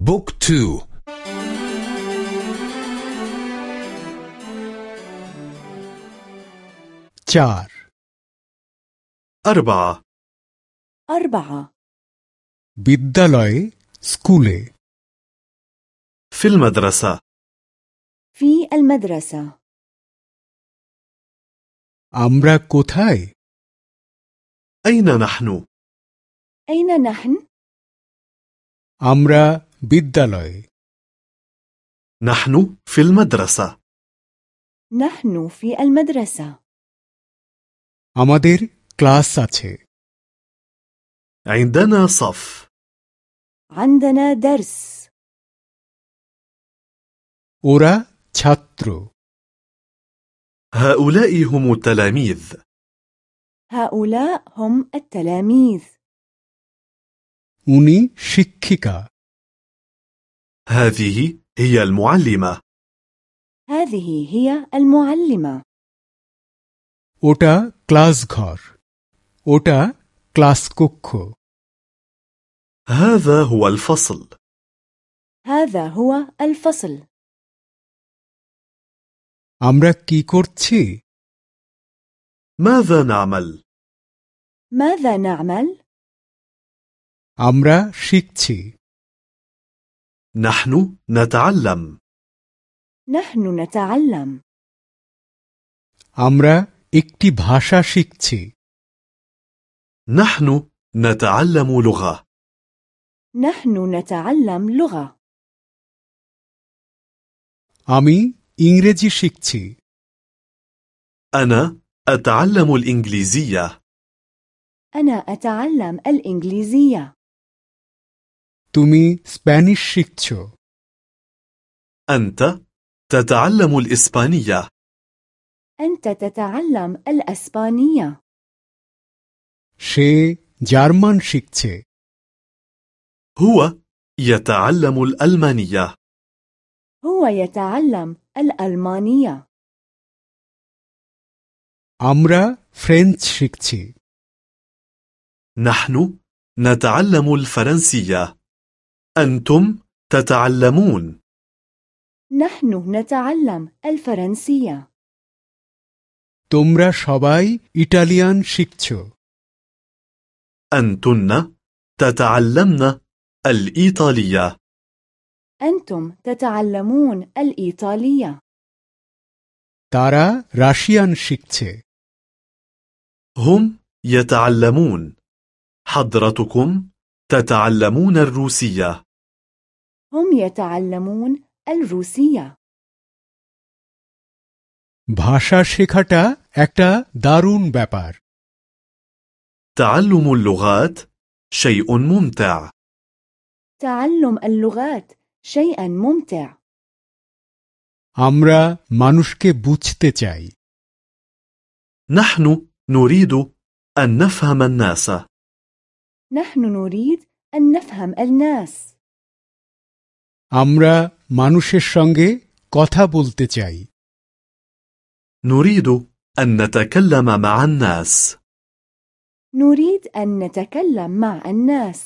Book two. চার. أربعة. أربعة. বিদ্যালয়ে স্কুলে. في المدرسة. في المدرسة. আমরা কোথায়. أين نحن؟ أين نحن؟ أمرا বিদ্যালয়ে نحن في المدرسة نحن في المدرسة আমাদের ক্লাস আছে عندنا صف عندنا درس ওরা ছাত্র هؤلاء هم التلاميذ هؤلاء هم التلاميذ উনি শিক্ষিকা هذه هي المعلمة هذه هي المعلمة ওটা ক্লাস ঘর ওটা ক্লাস কক্ষ هذا هو الفصل هذا هو الفصل আমরা কি করছি ماذا نعمل؟ ماذا نعمل؟ আমরা শিখছি نحن نتعلم نحن نتعلم আমরা একটি ভাষা শিখছি نحن نتعلم لغة نحن نتعلم لغة আমি ইংরেজি শিখছি أنا أتعلم الإنجليزية أنا أتعلم الإنجليزية তুমি স্প্যানিশ শিখছ أنت تتعلم الإسبانية أنت تتعلم الأسبانية সে জার্মান শিখছে هو يتعلم الألمانية هو يتعلم الألمانية আমরা ফ্রেঞ্চ শিখছি نحن نتعلم الفرنسية أنتم تتعلمون نحن نتعلم الفرنسية তোমরা সবাই ইটালিয়ান শিখছ أنتن تتعلمن الإيطالية أنتم تتعلمون الإيطالية তারা রাশিয়ান শিখছে هم يتعلمون حضرتكم تتعلمون الروسية هم يتعلمون الروسية ভাষা শেখাটা একটা দারুণ ব্যাপার تعلم اللغات شيء ممتع تعلم اللغات شيئا ممتع আমরা মানুষকে বুঝতে চাই نحن نريد أن نفهم الناس نحن نريد أن نفهم الناس আমরা মানুষের সঙ্গে কথা বলতে চাই نريد أن نتكلم مع الناس نريد أن نتكلم مع الناس